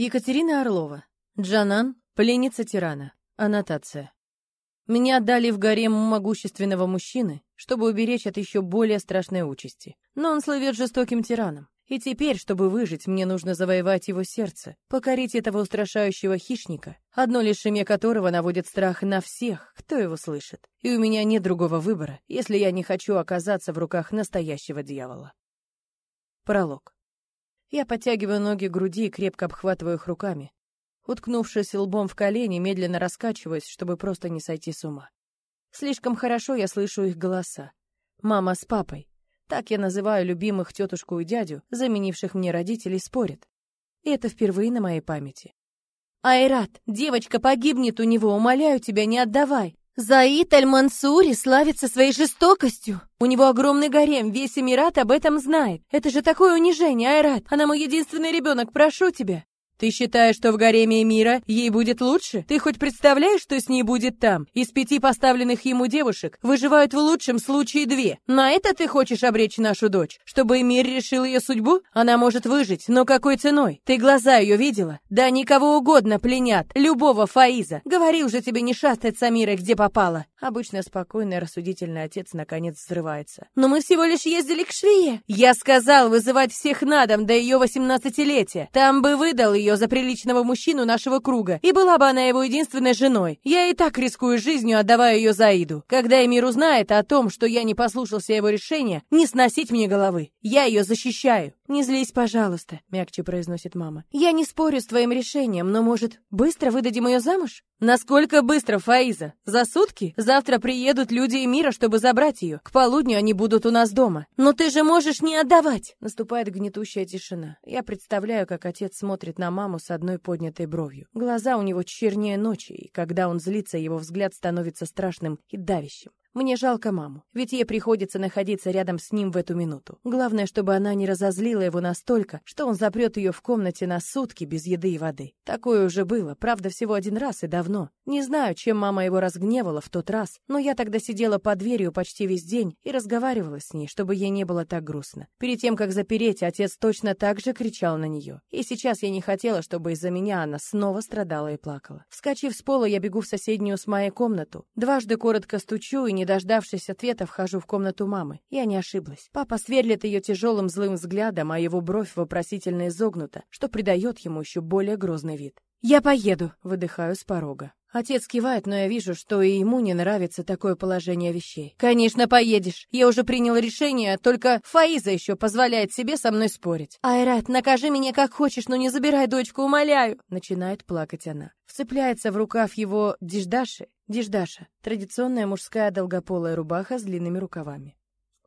Екатерина Орлова. Джанан, пленница тирана. Аннотация. Меня отдали в гарем могущественного мужчины, чтобы уберечь от еще более страшной участи. Но он слывет жестоким тираном. И теперь, чтобы выжить, мне нужно завоевать его сердце, покорить этого устрашающего хищника, одно лишь имя которого наводит страх на всех, кто его слышит. И у меня нет другого выбора, если я не хочу оказаться в руках настоящего дьявола. Пролог. Я подтягиваю ноги к груди и крепко обхватываю их руками. Уткнувшись лбом в колени, медленно раскачиваюсь, чтобы просто не сойти с ума. Слишком хорошо я слышу их голоса. Мама с папой. Так я называю любимых тетушку и дядю, заменивших мне родителей, спорят. И это впервые на моей памяти. «Айрат, девочка погибнет у него, умоляю тебя, не отдавай!» Заид Аль-Мансури славится своей жестокостью. У него огромный гарем, весь Эмират об этом знает. Это же такое унижение, Айрат. Она мой единственный ребенок, прошу тебя. Ты считаешь, что в гареме мира ей будет лучше? Ты хоть представляешь, что с ней будет там? Из пяти поставленных ему девушек выживают в лучшем случае две. На это ты хочешь обречь нашу дочь? Чтобы мир решил ее судьбу? Она может выжить, но какой ценой? Ты глаза ее видела? Да никого угодно пленят. Любого Фаиза. Говорил же тебе не шастать с Амирой, где попало. Обычно спокойный, рассудительный отец наконец взрывается. Но мы всего лишь ездили к швее. Я сказал вызывать всех на дом до ее восемнадцатилетия. Там бы выдал ее за приличного мужчину нашего круга, и была бы она его единственной женой. Я и так рискую жизнью, отдавая ее Заиду. Когда Эмир узнает о том, что я не послушался его решения, не сносить мне головы. Я ее защищаю. «Не злись, пожалуйста», — мягче произносит мама. «Я не спорю с твоим решением, но, может, быстро выдадим ее замуж?» «Насколько быстро, Фаиза? За сутки? Завтра приедут люди Эмира, чтобы забрать ее. К полудню они будут у нас дома. Но ты же можешь не отдавать!» Наступает гнетущая тишина. Я представляю, как отец смотрит на маму с одной поднятой бровью. Глаза у него чернее ночи, и когда он злится, его взгляд становится страшным и давящим. Мне жалко маму, ведь ей приходится находиться рядом с ним в эту минуту. Главное, чтобы она не разозлила его настолько, что он запрет ее в комнате на сутки без еды и воды. Такое уже было, правда, всего один раз и давно. Не знаю, чем мама его разгневала в тот раз, но я тогда сидела под дверью почти весь день и разговаривала с ней, чтобы ей не было так грустно. Перед тем, как запереть, отец точно так же кричал на нее. И сейчас я не хотела, чтобы из-за меня она снова страдала и плакала. Вскочив с пола, я бегу в соседнюю с моей комнату. Дважды коротко стучу и не дождавшись ответа, вхожу в комнату мамы. Я не ошиблась. Папа сверлит ее тяжелым злым взглядом, а его бровь вопросительно изогнута, что придает ему еще более грозный вид. «Я поеду», — выдыхаю с порога. Отец кивает, но я вижу, что и ему не нравится такое положение вещей. «Конечно, поедешь. Я уже принял решение, только Фаиза еще позволяет себе со мной спорить». «Айрат, накажи меня как хочешь, но не забирай дочку, умоляю!» Начинает плакать она. Вцепляется в рукав его диждаши. Диждаша — традиционная мужская долгополая рубаха с длинными рукавами.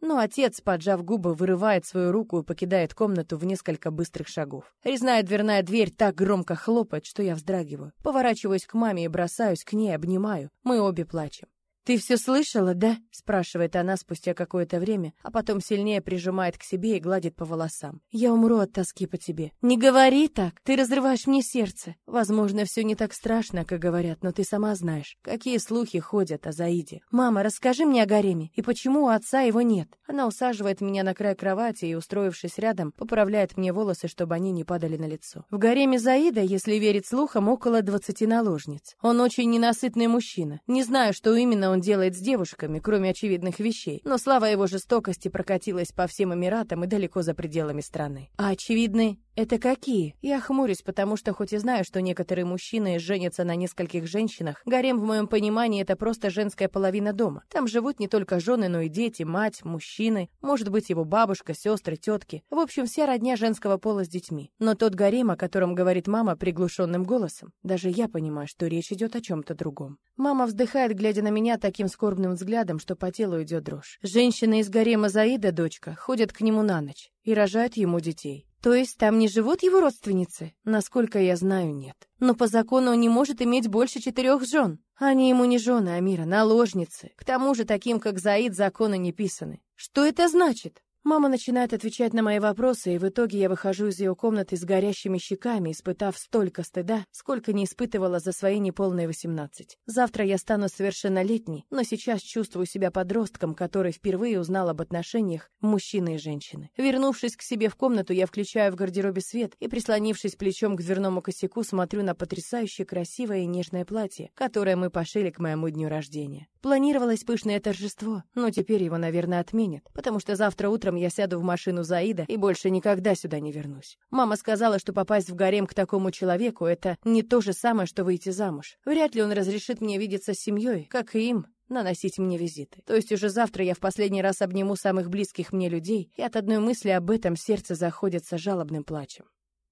Но отец, поджав губы, вырывает свою руку и покидает комнату в несколько быстрых шагов. Резная дверная дверь так громко хлопает, что я вздрагиваю. Поворачиваюсь к маме и бросаюсь к ней, обнимаю. Мы обе плачем. «Ты все слышала, да?» — спрашивает она спустя какое-то время, а потом сильнее прижимает к себе и гладит по волосам. «Я умру от тоски по тебе». «Не говори так! Ты разрываешь мне сердце. Возможно, все не так страшно, как говорят, но ты сама знаешь, какие слухи ходят о Заиде. Мама, расскажи мне о Гареме, и почему у отца его нет?» Она усаживает меня на край кровати и, устроившись рядом, поправляет мне волосы, чтобы они не падали на лицо. В Гареме Заида, если верить слухам, около двадцати наложниц. Он очень ненасытный мужчина. Не знаю, что именно он делает с девушками, кроме очевидных вещей, но слава его жестокости прокатилась по всем Эмиратам и далеко за пределами страны. А очевидны это какие? Я хмурюсь, потому что хоть и знаю, что некоторые мужчины женятся на нескольких женщинах, гарем в моем понимании это просто женская половина дома. Там живут не только жены, но и дети, мать, мужчины, может быть его бабушка, сестры, тетки. В общем, вся родня женского пола с детьми. Но тот гарем, о котором говорит мама приглушенным голосом, даже я понимаю, что речь идет о чем-то другом. Мама вздыхает, глядя на меня таким скорбным взглядом, что по телу идет дрожь. Женщины из гарема Заида, дочка, ходят к нему на ночь и рожают ему детей. То есть там не живут его родственницы? Насколько я знаю, нет. Но по закону он не может иметь больше четырех жен. Они ему не жены, Амира, наложницы. К тому же таким, как Заид, законы не писаны. Что это значит? Мама начинает отвечать на мои вопросы, и в итоге я выхожу из ее комнаты с горящими щеками, испытав столько стыда, сколько не испытывала за свои неполные восемнадцать. Завтра я стану совершеннолетней, но сейчас чувствую себя подростком, который впервые узнал об отношениях мужчины и женщины. Вернувшись к себе в комнату, я включаю в гардеробе свет и, прислонившись плечом к дверному косяку, смотрю на потрясающе красивое и нежное платье, которое мы пошили к моему дню рождения. Планировалось пышное торжество, но теперь его, наверное, отменят, потому что завтра утром я сяду в машину Заида и больше никогда сюда не вернусь. Мама сказала, что попасть в гарем к такому человеку — это не то же самое, что выйти замуж. Вряд ли он разрешит мне видеться с семьей, как и им, наносить мне визиты. То есть уже завтра я в последний раз обниму самых близких мне людей, и от одной мысли об этом сердце заходится жалобным плачем.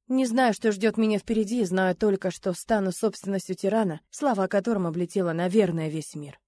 Не знаю, что ждет меня впереди, знаю только, что стану собственностью тирана, слава о котором облетела, наверное, весь мир.